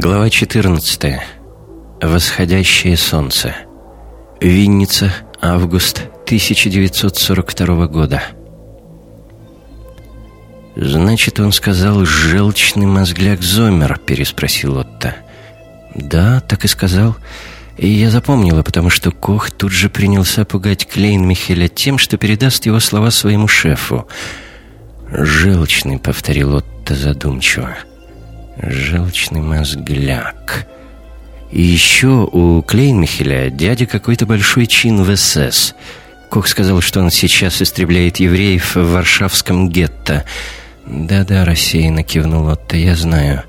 Глава 14. Восходящее солнце. Винница, август 1942 года. «Значит, он сказал «желчный мозгляк Зомер», — переспросил Отто. «Да, так и сказал. И я запомнила, потому что Кох тут же принялся пугать Клейн Михеля тем, что передаст его слова своему шефу. «Желчный», — повторил Отто задумчиво. «Желчный мозгляк». И еще у Клейнмихеля дядя какой-то большой чин в СС. Кох сказал, что он сейчас истребляет евреев в варшавском гетто — «Да-да», — рассеянно кивнул Отто, — «я знаю.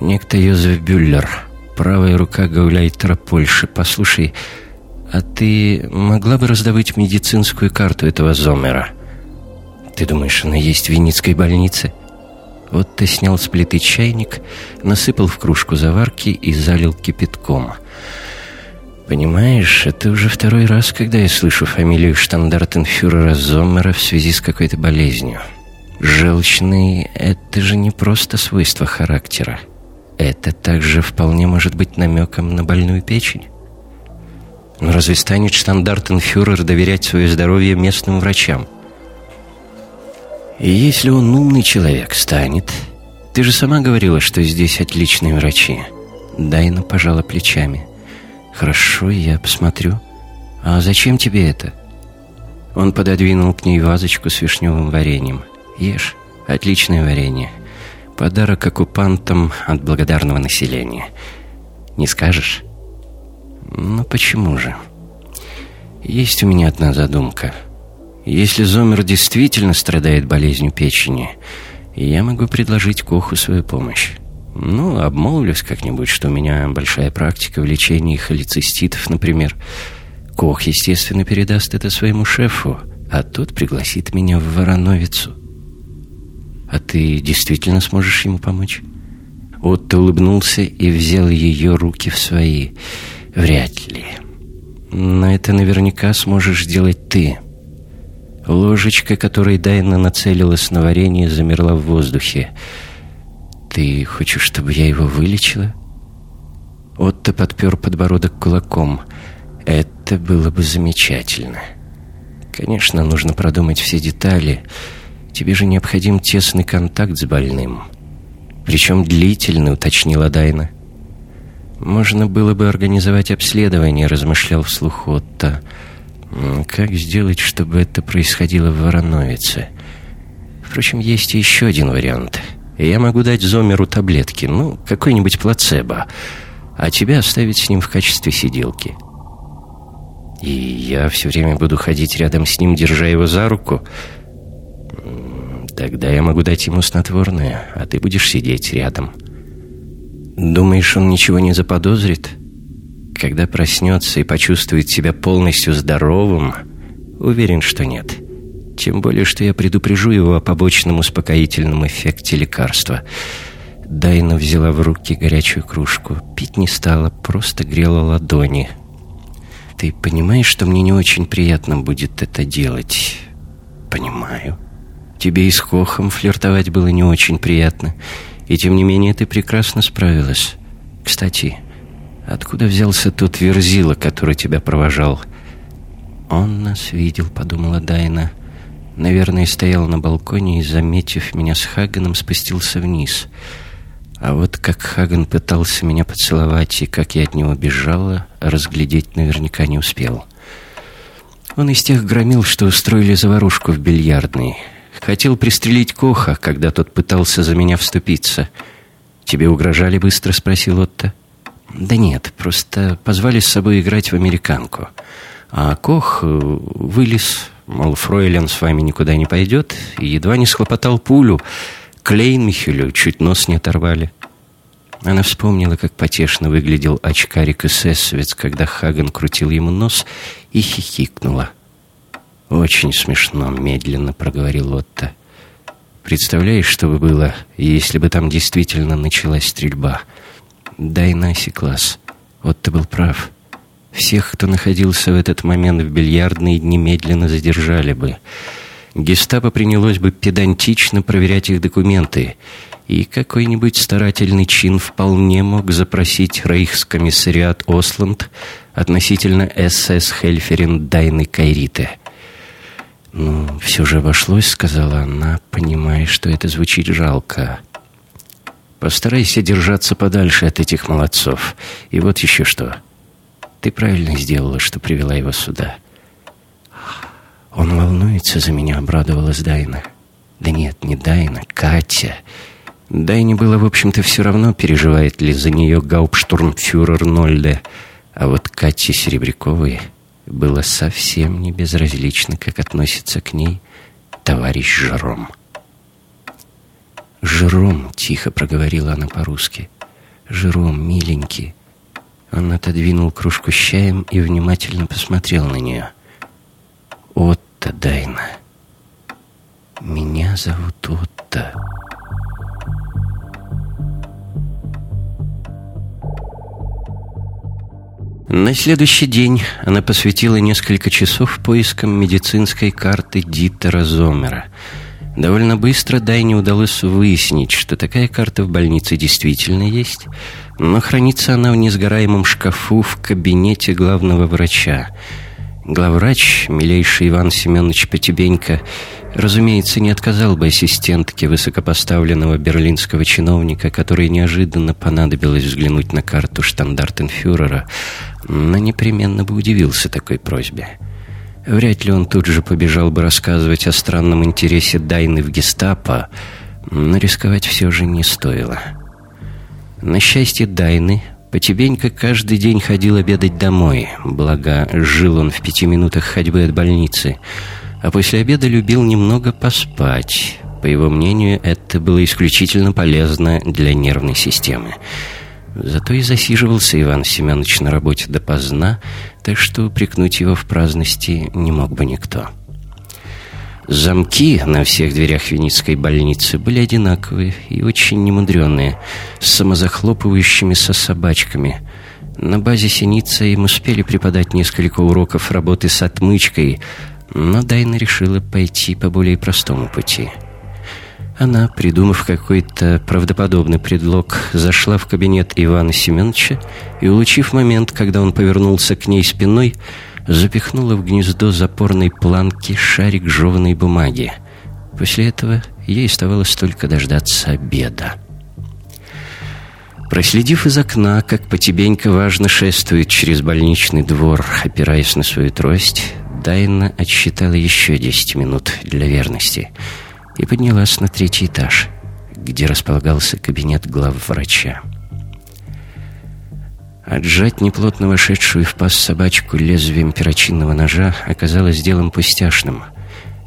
Некто Йозеф Бюллер, правая рука гауляйтера Польши. Послушай, а ты могла бы раздобыть медицинскую карту этого Зомера? Ты думаешь, она есть в Винницкой больнице?» Отто снял с плиты чайник, насыпал в кружку заварки и залил кипятком. «Понимаешь, это уже второй раз, когда я слышу фамилию штандартенфюрера Зомера в связи с какой-то болезнью». Желчный — это же не просто свойство характера. Это также вполне может быть намеком на больную печень. Но разве станет штандартенфюрер доверять свое здоровье местным врачам? И если он умный человек, станет. Ты же сама говорила, что здесь отличные врачи. Дайна пожала плечами. Хорошо, я посмотрю. А зачем тебе это? Он пододвинул к ней вазочку с вишневым вареньем. Ешь. Отличное варенье. Подарок оккупантам от благодарного населения. Не скажешь? Ну почему же? Есть у меня одна задумка. Если Зомер действительно страдает болезнью печени, я могу предложить Коху свою помощь. Ну, обмолвлюсь как-нибудь, что у меня большая практика в лечении холециститов, например. Кох, естественно, передаст это своему шефу, а тот пригласит меня в Вороновицу. «А ты действительно сможешь ему помочь?» Отто улыбнулся и взял ее руки в свои. «Вряд ли. Но это наверняка сможешь сделать ты». Ложечка, которой Дайна нацелилась на варенье, замерла в воздухе. «Ты хочешь, чтобы я его вылечила?» Отто подпер подбородок кулаком. «Это было бы замечательно. Конечно, нужно продумать все детали». Тебе же необходим тесный контакт с больным. Причем длительный, уточнила Дайна. Можно было бы организовать обследование, размышлял вслух Отто. Как сделать, чтобы это происходило в Вороновице? Впрочем, есть еще один вариант. Я могу дать Зомеру таблетки, ну, какой-нибудь плацебо, а тебя оставить с ним в качестве сиделки. И я все время буду ходить рядом с ним, держа его за руку. Тогда я могу дать ему снотворное, а ты будешь сидеть рядом. Думаешь, он ничего не заподозрит? Когда проснется и почувствует себя полностью здоровым, уверен, что нет. Тем более, что я предупрежу его о побочном успокоительном эффекте лекарства. Дайна взяла в руки горячую кружку. Пить не стала, просто грела ладони. «Ты понимаешь, что мне не очень приятно будет это делать?» «Понимаю». Тебе и с Кохом флиртовать было не очень приятно. И тем не менее ты прекрасно справилась. Кстати, откуда взялся тот верзила, который тебя провожал?» «Он нас видел», — подумала Дайна. «Наверное, стоял на балконе и, заметив меня с Хаганом, спустился вниз. А вот как Хаган пытался меня поцеловать и как я от него бежала, разглядеть наверняка не успел». Он из тех громил, что устроили заварушку в бильярдной. Хотел пристрелить Коха, когда тот пытался за меня вступиться. «Тебе угрожали быстро?» — спросил Отто. «Да нет, просто позвали с собой играть в американку. А Кох э, вылез, мол, Фройлен с вами никуда не пойдет, и едва не схлопотал пулю. Клейн Михелю чуть нос не оторвали». Она вспомнила, как потешно выглядел очкарик эсэсовец, когда Хаган крутил ему нос, и хихикнула. «Очень смешно», — медленно проговорил Отто. «Представляешь, что бы было, если бы там действительно началась стрельба?» Дайна осеклась. Отто был прав. Всех, кто находился в этот момент в бильярдной, немедленно задержали бы. Гестапо принялось бы педантично проверять их документы, и какой-нибудь старательный чин вполне мог запросить рейхскомиссариат Осланд относительно СС Хельферин Дайны Кайриты. «Ну, все же обошлось», — сказала она, понимая, что это звучит жалко. «Постарайся держаться подальше от этих молодцов. И вот еще что. Ты правильно сделала, что привела его сюда». «Он волнуется за меня», — обрадовалась Дайна. «Да нет, не Дайна, Катя». Дайне было, в общем-то, все равно, переживает ли за нее гауптштурмфюрер Нольде, а вот Кате Серебряковой было совсем не безразлично, как относится к ней товарищ Жером. «Жером», — тихо проговорила она по-русски, — «Жером, миленький». Он отодвинул кружку с чаем и внимательно посмотрел на нее. «Отто, Дайна, меня зовут Отто». На следующий день она посвятила несколько часов поискам медицинской карты Дитера Зомера. Довольно быстро Дайне удалось выяснить, что такая карта в больнице действительно есть, но хранится она в несгораемом шкафу в кабинете главного врача. Главврач, милейший Иван Семенович Потебенько, разумеется, не отказал бы ассистентке высокопоставленного берлинского чиновника, которой неожиданно понадобилось взглянуть на карту штандартенфюрера, но непременно бы удивился такой просьбе. Вряд ли он тут же побежал бы рассказывать о странном интересе Дайны в гестапо, но рисковать все же не стоило. На счастье Дайны, Потебенько каждый день ходил обедать домой, благо жил он в пяти минутах ходьбы от больницы, а после обеда любил немного поспать. По его мнению, это было исключительно полезно для нервной системы. Зато и засиживался Иван Семенович на работе допоздна, так что упрекнуть его в праздности не мог бы никто. Замки на всех дверях Венецкой больницы были одинаковые и очень немудренные, с самозахлопывающимися собачками. На базе Синица им успели преподать несколько уроков работы с отмычкой, но Дайна решила пойти по более простому пути — она, придумав какой-то правдоподобный предлог, зашла в кабинет Ивана Семеновича и, улучив момент, когда он повернулся к ней спиной, запихнула в гнездо запорной планки шарик жеванной бумаги. После этого ей оставалось только дождаться обеда. Проследив из окна, как потебенько важно шествует через больничный двор, опираясь на свою трость, Дайна отсчитала еще десять минут для верности — и поднялась на третий этаж, где располагался кабинет главврача. Отжать неплотно вошедшую в паз собачку лезвием перочинного ножа оказалось делом пустяшным.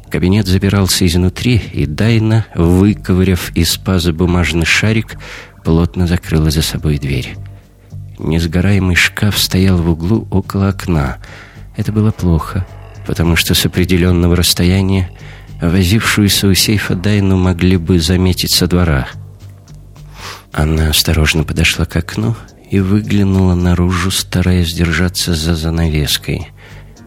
Кабинет забирался изнутри, и Дайна, выковыряв из паза бумажный шарик, плотно закрыла за собой дверь. Несгораемый шкаф стоял в углу около окна. Это было плохо, потому что с определенного расстояния возившуюся у сейфа Дайну могли бы заметить со двора. Она осторожно подошла к окну и выглянула наружу, стараясь держаться за занавеской.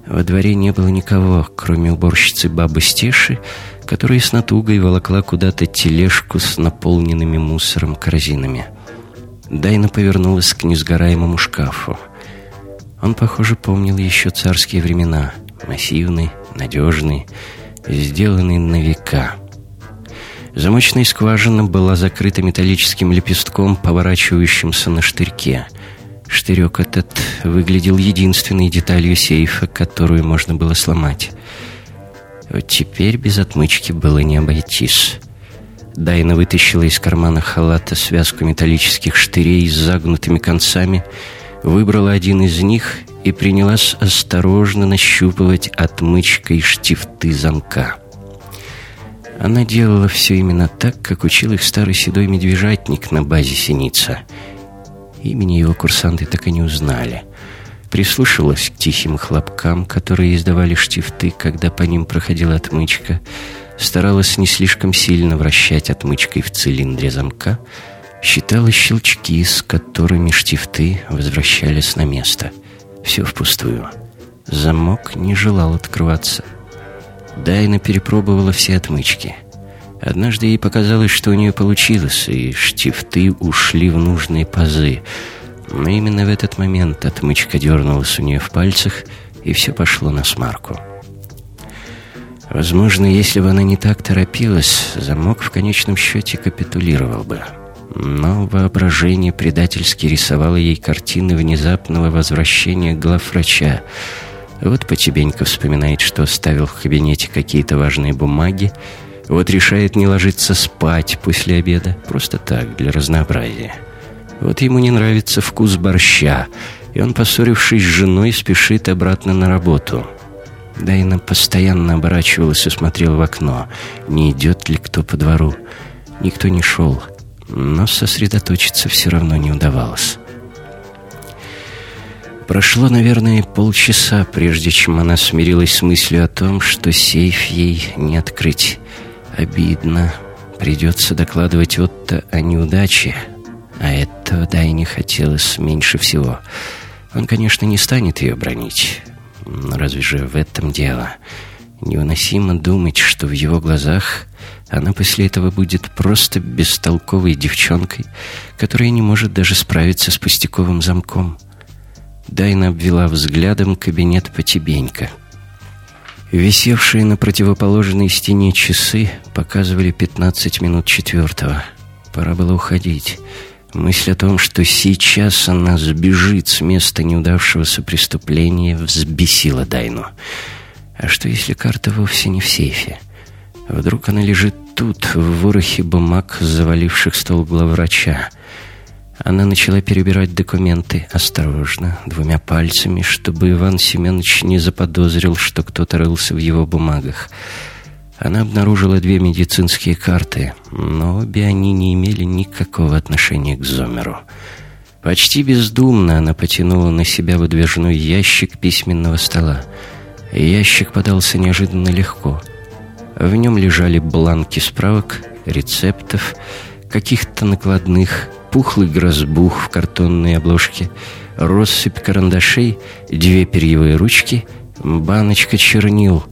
Во дворе не было никого, кроме уборщицы бабы Стеши, которая с натугой волокла куда-то тележку с наполненными мусором корзинами. Дайна повернулась к несгораемому шкафу. Он, похоже, помнил еще царские времена. Массивный, надежный, сделанный на века. Замочная скважина была закрыта металлическим лепестком, поворачивающимся на штырьке. Штырек этот выглядел единственной деталью сейфа, которую можно было сломать. Вот теперь без отмычки было не обойтись. Дайна вытащила из кармана халата связку металлических штырей с загнутыми концами, выбрала один из них и принялась осторожно нащупывать отмычкой штифты замка. Она делала все именно так, как учил их старый седой медвежатник на базе Синица. Имени его курсанты так и не узнали. Прислушивалась к тихим хлопкам, которые издавали штифты, когда по ним проходила отмычка, старалась не слишком сильно вращать отмычкой в цилиндре замка, считала щелчки, с которыми штифты возвращались на место — все впустую. Замок не желал открываться. Дайна перепробовала все отмычки. Однажды ей показалось, что у нее получилось, и штифты ушли в нужные пазы. Но именно в этот момент отмычка дернулась у нее в пальцах, и все пошло на смарку. Возможно, если бы она не так торопилась, замок в конечном счете капитулировал бы. Но воображение предательски рисовало ей картины внезапного возвращения главврача. Вот Потебенько вспоминает, что оставил в кабинете какие-то важные бумаги, вот решает не ложиться спать после обеда, просто так, для разнообразия. Вот ему не нравится вкус борща, и он, поссорившись с женой, спешит обратно на работу. Дайна постоянно оборачивалась и смотрела в окно, не идет ли кто по двору. Никто не шел, но сосредоточиться все равно не удавалось. Прошло, наверное, полчаса, прежде чем она смирилась с мыслью о том, что сейф ей не открыть. Обидно. Придется докладывать Отто о неудаче. А этого Дайне хотелось меньше всего. Он, конечно, не станет ее бронить. Но разве же в этом дело? Невыносимо думать, что в его глазах она после этого будет просто бестолковой девчонкой, которая не может даже справиться с пустяковым замком. Дайна обвела взглядом кабинет Потебенька — Висевшие на противоположной стене часы показывали 15 минут четвертого. Пора было уходить. Мысль о том, что сейчас она сбежит с места неудавшегося преступления, взбесила Дайну. А что, если карта вовсе не в сейфе? Вдруг она лежит тут, в ворохе бумаг, заваливших стол главврача? Она начала перебирать документы осторожно, двумя пальцами, чтобы Иван Семенович не заподозрил, что кто-то рылся в его бумагах. Она обнаружила две медицинские карты, но обе они не имели никакого отношения к Зомеру. Почти бездумно она потянула на себя выдвижной ящик письменного стола. Ящик подался неожиданно легко. В нем лежали бланки справок, рецептов, каких-то накладных, пухлый грозбух в картонной обложке, россыпь карандашей, две перьевые ручки, баночка чернил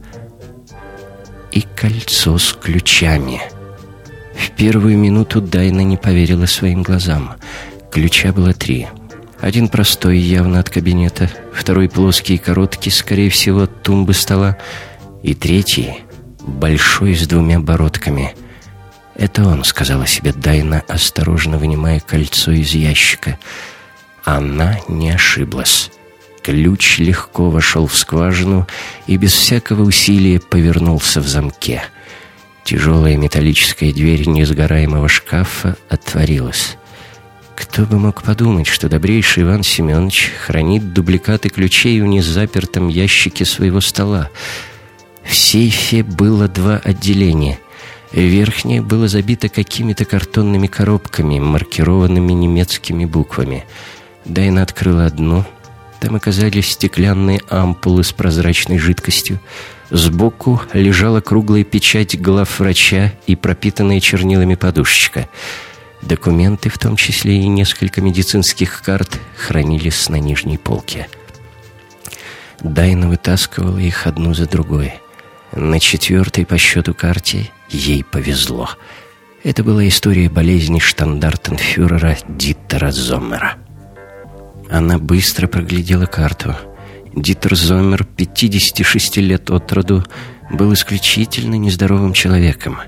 и кольцо с ключами. В первую минуту Дайна не поверила своим глазам. Ключа было три. Один простой, явно от кабинета, второй плоский и короткий, скорее всего, от тумбы стола, и третий — большой с двумя бородками — «Это он», — сказала себе Дайна, осторожно вынимая кольцо из ящика. Она не ошиблась. Ключ легко вошел в скважину и без всякого усилия повернулся в замке. Тяжелая металлическая дверь несгораемого шкафа отворилась. Кто бы мог подумать, что добрейший Иван Семенович хранит дубликаты ключей в незапертом ящике своего стола. В сейфе было два отделения — Верхнее было забито какими-то картонными коробками, маркированными немецкими буквами. Дайна открыла одну. Там оказались стеклянные ампулы с прозрачной жидкостью. Сбоку лежала круглая печать главврача и пропитанная чернилами подушечка. Документы, в том числе и несколько медицинских карт, хранились на нижней полке. Дайна вытаскивала их одну за другой. На четвертой по счету карте ей повезло. Это была история болезни штандартенфюрера Диттера Зоммера. Она быстро проглядела карту. Диттер Зоммер, 56 лет от роду, был исключительно нездоровым человеком.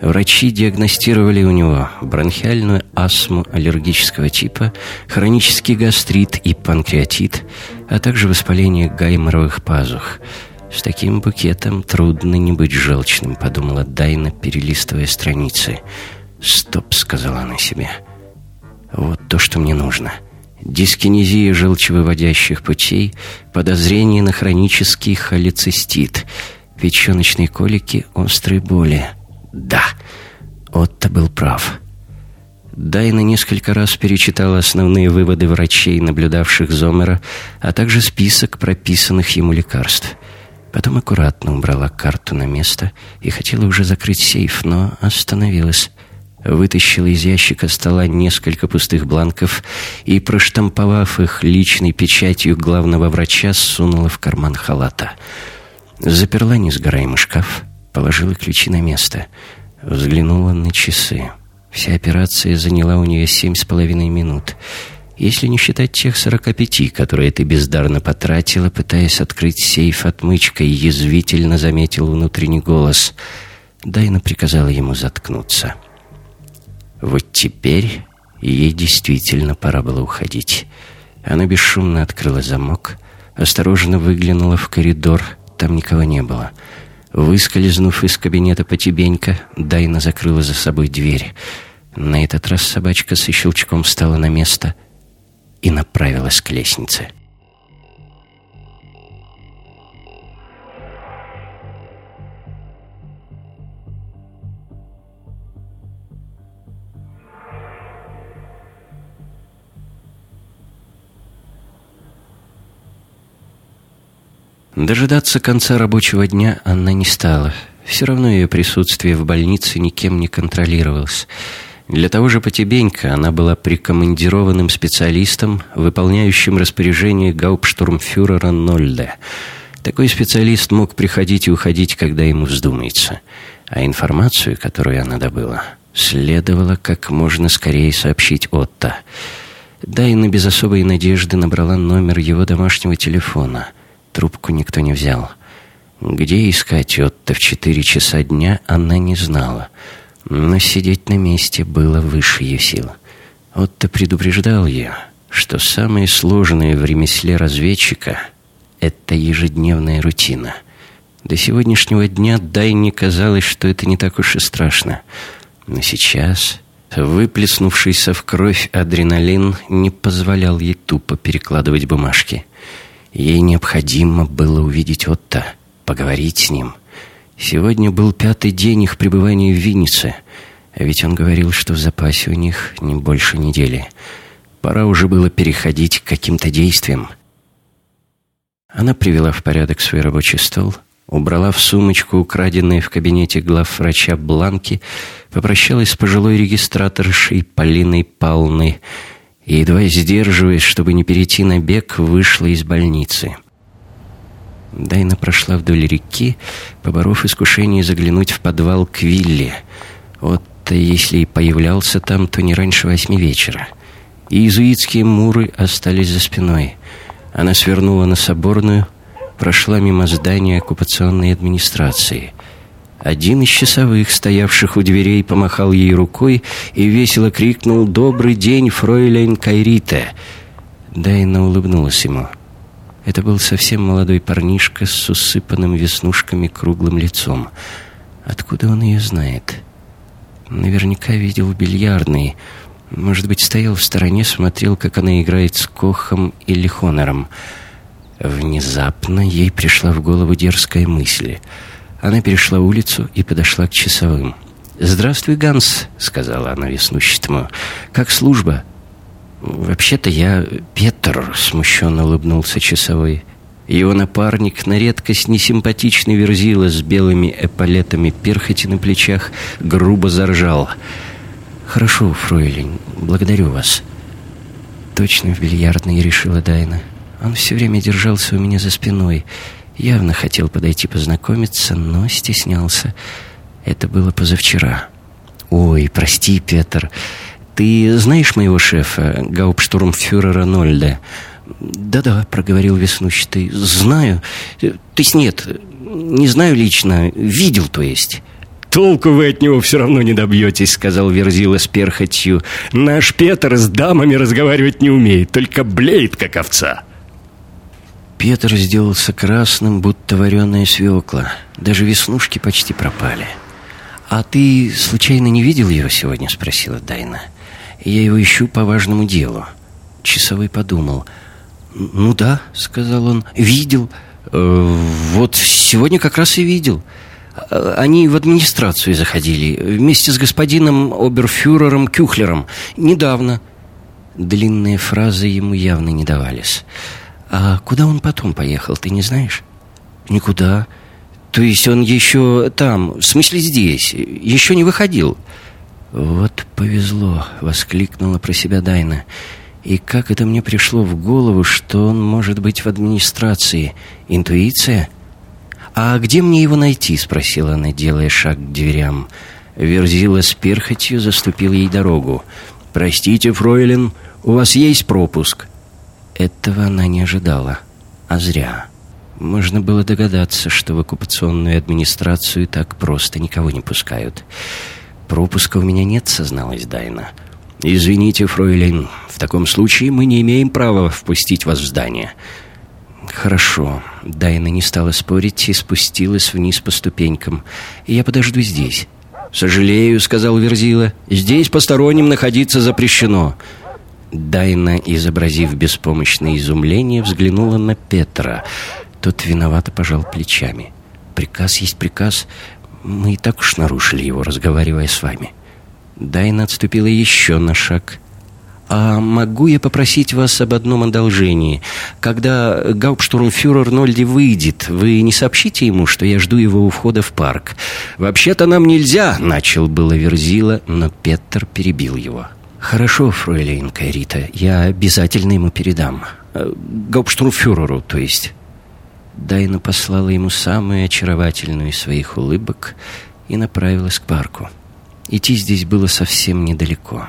Врачи диагностировали у него бронхиальную астму аллергического типа, хронический гастрит и панкреатит, а также воспаление гайморовых пазух – «С таким букетом трудно не быть желчным», — подумала Дайна, перелистывая страницы. «Стоп», — сказала она себе. «Вот то, что мне нужно. Дискинезия желчевыводящих путей, подозрение на хронический холецистит, печеночные колики, острые боли. Да, Отто был прав». Дайна несколько раз перечитала основные выводы врачей, наблюдавших Зомера, а также список прописанных ему лекарств. Потом аккуратно убрала карту на место и хотела уже закрыть сейф, но остановилась. Вытащила из ящика стола несколько пустых бланков и, проштамповав их личной печатью главного врача, сунула в карман халата. Заперла несгораемый шкаф, положила ключи на место. Взглянула на часы. Вся операция заняла у нее семь с половиной минут. Если не считать тех сорока пяти, которые ты бездарно потратила, пытаясь открыть сейф отмычкой, язвительно заметил внутренний голос. Дайна приказала ему заткнуться. Вот теперь ей действительно пора было уходить. Она бесшумно открыла замок, осторожно выглянула в коридор. Там никого не было. Выскользнув из кабинета потебенько, Дайна закрыла за собой дверь. На этот раз собачка со щелчком встала на место и направилась к лестнице. Дожидаться конца рабочего дня она не стала. Все равно ее присутствие в больнице никем не контролировалось. Для того же Потебенька она была прикомандированным специалистом, выполняющим распоряжение гауптштурмфюрера Нольда. Такой специалист мог приходить и уходить, когда ему вздумается. А информацию, которую она добыла, следовало как можно скорее сообщить Отто. Дайна без особой надежды набрала номер его домашнего телефона. Трубку никто не взял. Где искать Отто в четыре часа дня, она не знала. Но сидеть на месте было выше ее сил. Отто предупреждал ее, что самое сложное в ремесле разведчика — это ежедневная рутина. До сегодняшнего дня Дайне казалось, что это не так уж и страшно. Но сейчас выплеснувшийся в кровь адреналин не позволял ей тупо перекладывать бумажки. Ей необходимо было увидеть Отто, поговорить с ним — Сегодня был пятый день их пребывания в Виннице, а ведь он говорил, что в запасе у них не больше недели. Пора уже было переходить к каким-то действиям. Она привела в порядок свой рабочий стол, убрала в сумочку украденные в кабинете главврача бланки, попрощалась с пожилой регистраторшей Полиной Павловной и, едва сдерживаясь, чтобы не перейти на бег, вышла из больницы. Дайна прошла вдоль реки, поборов искушение заглянуть в подвал к вилле. Вот если и появлялся там, то не раньше восьми вечера. И иезуитские муры остались за спиной. Она свернула на Соборную, прошла мимо здания оккупационной администрации. Один из часовых, стоявших у дверей, помахал ей рукой и весело крикнул «Добрый день, фройлейн Кайрите!» Дайна улыбнулась ему. Это был совсем молодой парнишка с усыпанным веснушками круглым лицом. Откуда он ее знает? Наверняка видел в бильярдной. Может быть, стоял в стороне, смотрел, как она играет с Кохом или Хонором. Внезапно ей пришла в голову дерзкая мысль. Она перешла улицу и подошла к часовым. «Здравствуй, Ганс», — сказала она веснущему. «Как служба?» «Вообще-то я Петр», — смущенно улыбнулся часовой. Его напарник, на редкость несимпатичный верзила с белыми эполетами перхоти на плечах, грубо заржал. «Хорошо, фройлень, благодарю вас». «Точно в бильярдной», — решила Дайна. «Он все время держался у меня за спиной. Явно хотел подойти познакомиться, но стеснялся. Это было позавчера». «Ой, прости, Петр, «Ты знаешь моего шефа, гауптштурмфюрера Нольда?» «Да-да», — проговорил веснущатый. «Знаю. То есть нет, не знаю лично. Видел, то есть». «Толку вы от него все равно не добьетесь», — сказал Верзила с перхотью. «Наш Петр с дамами разговаривать не умеет, только блеет, как овца». Петр сделался красным, будто вареная свекла. Даже веснушки почти пропали. «А ты случайно не видел его сегодня?» — спросила Дайна. Я его ищу по важному делу». Часовой подумал. «Ну да», — сказал он, — «видел. Э, вот сегодня как раз и видел. Э, они в администрацию заходили вместе с господином оберфюрером Кюхлером. Недавно». Длинные фразы ему явно не давались. «А куда он потом поехал, ты не знаешь?» «Никуда. То есть он еще там, в смысле здесь, еще не выходил?» «Вот повезло!» — воскликнула про себя Дайна. «И как это мне пришло в голову, что он может быть в администрации? Интуиция?» «А где мне его найти?» — спросила она, делая шаг к дверям. Верзила с перхотью заступил ей дорогу. «Простите, фройлен, у вас есть пропуск?» Этого она не ожидала, а зря. Можно было догадаться, что в оккупационную администрацию так просто никого не пускают. «Пропуска у меня нет», — созналась Дайна. «Извините, фройлен, в таком случае мы не имеем права впустить вас в здание». «Хорошо». Дайна не стала спорить и спустилась вниз по ступенькам. «Я подожду здесь». «Сожалею», — сказал Верзила. «Здесь посторонним находиться запрещено». Дайна, изобразив беспомощное изумление, взглянула на Петра. Тот виновато пожал плечами. «Приказ есть приказ. Мы и так уж нарушили его, разговаривая с вами». Дайна отступила еще на шаг. «А могу я попросить вас об одном одолжении? Когда гауптштурмфюрер Нольди выйдет, вы не сообщите ему, что я жду его у входа в парк? Вообще-то нам нельзя!» — начал было Верзила, но Петр перебил его. «Хорошо, фройлейн Кайрита, я обязательно ему передам. Э, гауптштурмфюреру, то есть». Дайна послала ему самую очаровательную из своих улыбок и направилась к парку. Идти здесь было совсем недалеко.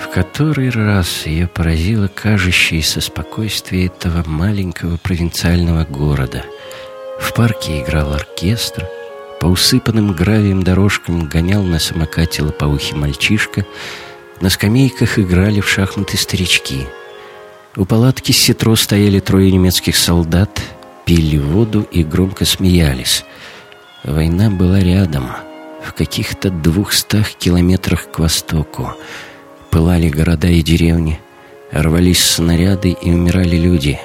В который раз ее поразило кажущееся спокойствие этого маленького провинциального города. В парке играл оркестр, по усыпанным гравием дорожкам гонял на самокате лопоухий мальчишка, на скамейках играли в шахматы старички. У палатки с ситро стояли трое немецких солдат, пили воду и громко смеялись. Война была рядом, в каких-то двухстах километрах к востоку. Пылали города и деревни, рвались снаряды и умирали люди.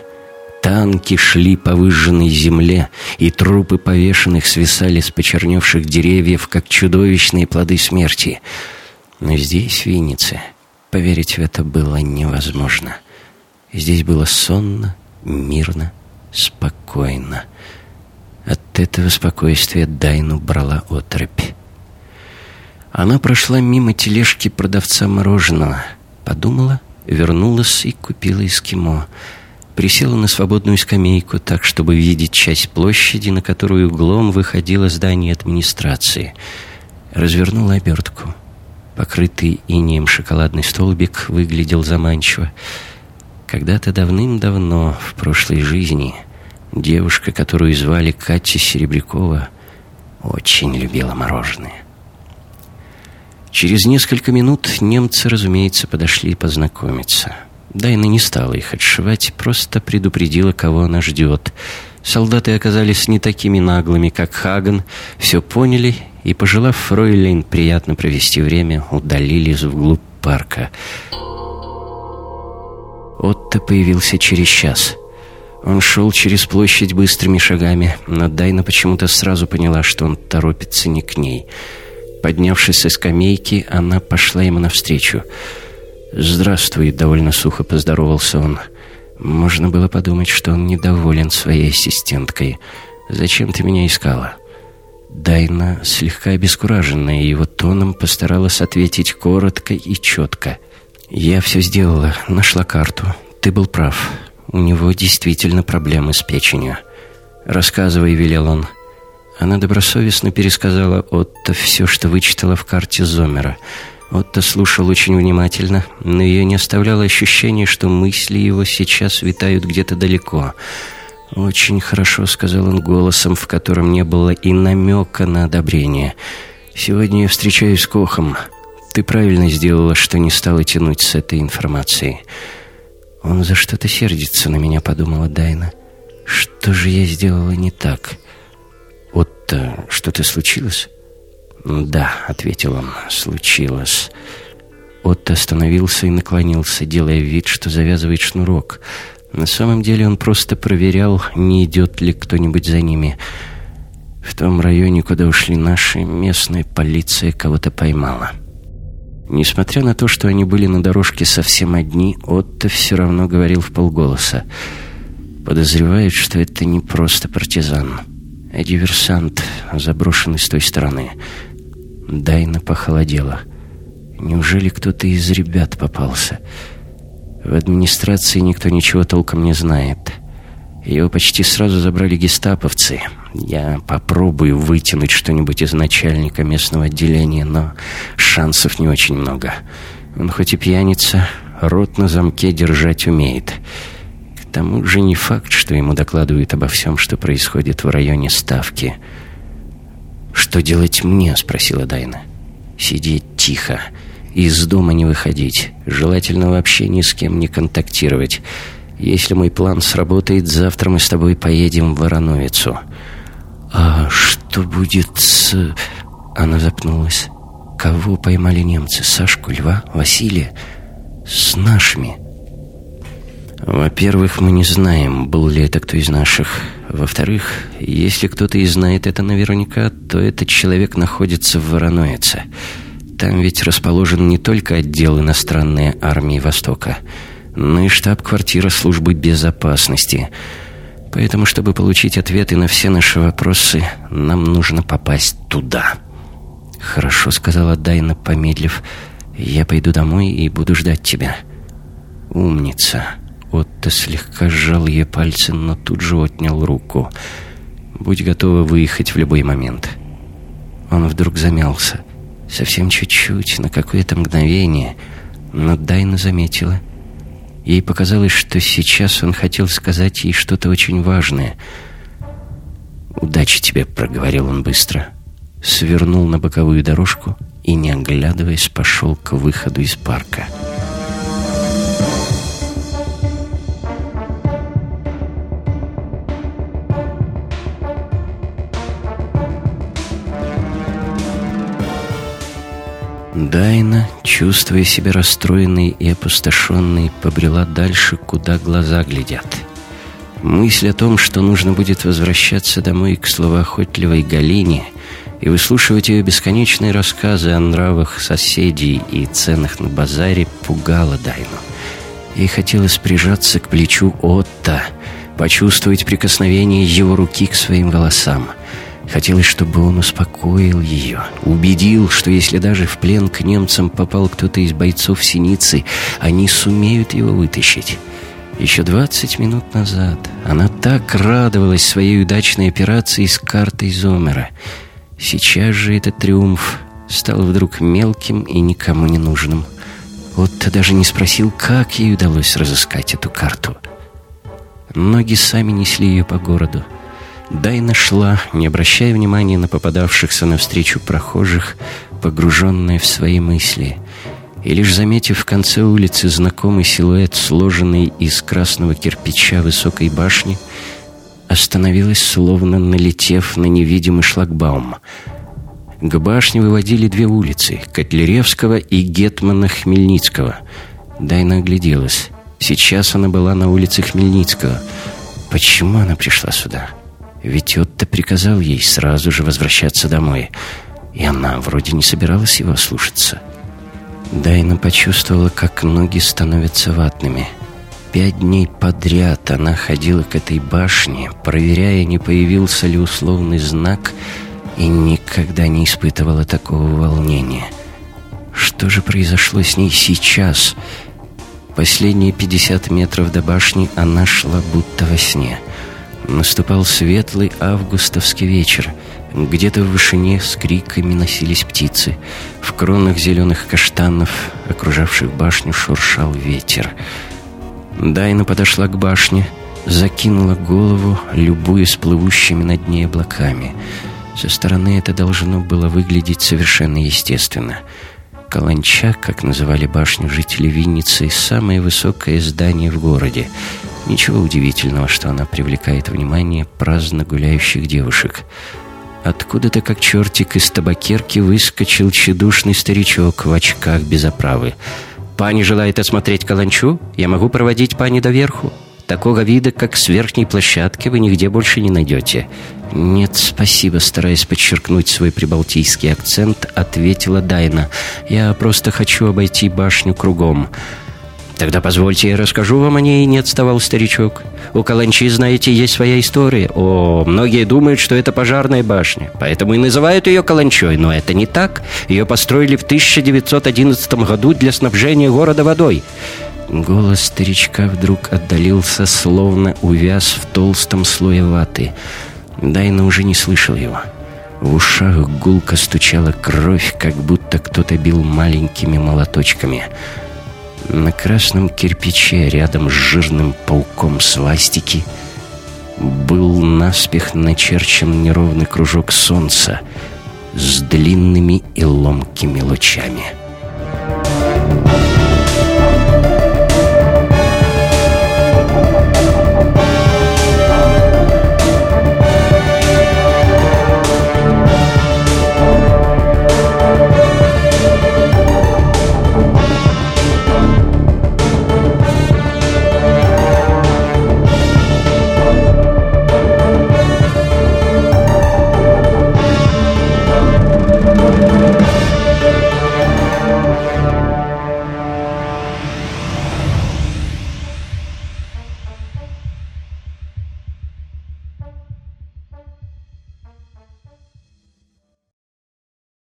Танки шли по выжженной земле, и трупы повешенных свисали с почерневших деревьев, как чудовищные плоды смерти. Но здесь, в Виннице, поверить в это было невозможно. Здесь было сонно, мирно, спокойно. От этого спокойствия Дайну брала отрыбь. Она прошла мимо тележки продавца мороженого, подумала, вернулась и купила эскимо. Присела на свободную скамейку так, чтобы видеть часть площади, на которую углом выходило здание администрации. Развернула обертку. Покрытый инеем шоколадный столбик выглядел заманчиво. Когда-то давным-давно, в прошлой жизни, девушка, которую звали Катя Серебрякова, очень любила мороженое. Через несколько минут немцы, разумеется, подошли познакомиться. Дайна не стала их отшивать, просто предупредила, кого она ждет. Солдаты оказались не такими наглыми, как Хаган, все поняли и, пожелав Фройлейн приятно провести время, удалились вглубь парка. Отто появился через час. Он шел через площадь быстрыми шагами, но Дайна почему-то сразу поняла, что он торопится не к ней — Поднявшись со скамейки, она пошла ему навстречу. «Здравствуй», — довольно сухо поздоровался он. Можно было подумать, что он недоволен своей ассистенткой. «Зачем ты меня искала?» Дайна, слегка обескураженная его тоном, постаралась ответить коротко и четко. «Я все сделала, нашла карту. Ты был прав. У него действительно проблемы с печенью». «Рассказывай», — велел он. Она добросовестно пересказала Отто все, что вычитала в карте Зомера. Отто слушал очень внимательно, но ее не оставляло ощущение, что мысли его сейчас витают где-то далеко. «Очень хорошо», — сказал он голосом, в котором не было и намека на одобрение. «Сегодня я встречаюсь с Кохом. Ты правильно сделала, что не стала тянуть с этой информацией». «Он за что-то сердится на меня», — подумала Дайна. «Что же я сделала не так?» «Отто, что-то случилось?» «Да», — ответил он, — «случилось». Отто остановился и наклонился, делая вид, что завязывает шнурок. На самом деле он просто проверял, не идет ли кто-нибудь за ними. В том районе, куда ушли наши, местная полиция кого-то поймала. Несмотря на то, что они были на дорожке совсем одни, Отто все равно говорил в полголоса. Подозревают, что это не просто партизан а диверсант, заброшенный с той стороны. Дайна похолодела. Неужели кто-то из ребят попался? В администрации никто ничего толком не знает. Его почти сразу забрали гестаповцы. Я попробую вытянуть что-нибудь из начальника местного отделения, но шансов не очень много. Он хоть и пьяница, рот на замке держать умеет. К тому же не факт, что ему докладывают обо всем, что происходит в районе Ставки. «Что делать мне?» — спросила Дайна. «Сидеть тихо. Из дома не выходить. Желательно вообще ни с кем не контактировать. Если мой план сработает, завтра мы с тобой поедем в Вороновицу». «А что будет с...» Она запнулась. «Кого поймали немцы? Сашку, Льва, Василия?» «С нашими». Во-первых, мы не знаем, был ли это кто из наших. Во-вторых, если кто-то и знает это наверняка, то этот человек находится в Вороновице. Там ведь расположен не только отдел иностранной армии Востока, но и штаб-квартира службы безопасности. Поэтому, чтобы получить ответы на все наши вопросы, нам нужно попасть туда. «Хорошо», — сказала Дайна, помедлив. «Я пойду домой и буду ждать тебя». «Умница». Отто слегка сжал ее пальцы, но тут же отнял руку. «Будь готова выехать в любой момент». Он вдруг замялся. Совсем чуть-чуть, на какое-то мгновение. Но Дайна заметила. Ей показалось, что сейчас он хотел сказать ей что-то очень важное. «Удачи тебе», — проговорил он быстро. Свернул на боковую дорожку и, не оглядываясь, пошел к выходу из парка. «Удачи Дайна, чувствуя себя расстроенной и опустошенной, побрела дальше, куда глаза глядят. Мысль о том, что нужно будет возвращаться домой к словоохотливой Галине и выслушивать ее бесконечные рассказы о нравах соседей и ценах на базаре, пугала Дайну. Ей хотелось прижаться к плечу Отта, почувствовать прикосновение его руки к своим волосам — Хотелось, чтобы он успокоил ее, убедил, что если даже в плен к немцам попал кто-то из бойцов Синицы, они сумеют его вытащить. Еще двадцать минут назад она так радовалась своей удачной операции с картой Зомера. Сейчас же этот триумф стал вдруг мелким и никому не нужным. Отто даже не спросил, как ей удалось разыскать эту карту. Ноги сами несли ее по городу. Дайна шла, не обращая внимания на попадавшихся навстречу прохожих, погруженная в свои мысли. И лишь заметив в конце улицы знакомый силуэт, сложенный из красного кирпича высокой башни, остановилась, словно налетев на невидимый шлагбаум. К башне выводили две улицы — Котляревского и Гетмана Хмельницкого. Дайна огляделась. Сейчас она была на улице Хмельницкого. Почему она пришла сюда? — ведь Отто приказал ей сразу же возвращаться домой, и она вроде не собиралась его слушаться. Дайна почувствовала, как ноги становятся ватными. Пять дней подряд она ходила к этой башне, проверяя, не появился ли условный знак, и никогда не испытывала такого волнения. Что же произошло с ней сейчас? Последние пятьдесят метров до башни она шла будто во сне — Наступал светлый августовский вечер. Где-то в вышине с криками носились птицы. В кронах зеленых каштанов, окружавших башню, шуршал ветер. Дайна подошла к башне, закинула голову, любуясь плывущими над ней облаками. Со стороны это должно было выглядеть совершенно естественно. Каланча, как называли башню жители Винницы, самое высокое здание в городе — Ничего удивительного, что она привлекает внимание праздно гуляющих девушек. Откуда-то, как чертик из табакерки, выскочил тщедушный старичок в очках без оправы. «Пани желает осмотреть каланчу? Я могу проводить пани доверху. Такого вида, как с верхней площадки, вы нигде больше не найдете». «Нет, спасибо», стараясь подчеркнуть свой прибалтийский акцент, ответила Дайна. «Я просто хочу обойти башню кругом». Тогда позвольте я расскажу вам о ней, не отставал старичок. У Каланчи, знаете, есть своя история. О, многие думают, что это пожарная башня, поэтому и называют ее Каланчой, но это не так. Ее построили в 1911 году для снабжения города водой. Голос старичка вдруг отдалился, словно увяз в толстом слое ваты. Дайна уже не слышал его. В ушах гулко стучала кровь, как будто кто-то бил маленькими молоточками. На красном кирпиче рядом с жирным пауком свастики был наспех начерчен неровный кружок солнца с длинными и ломкими лучами.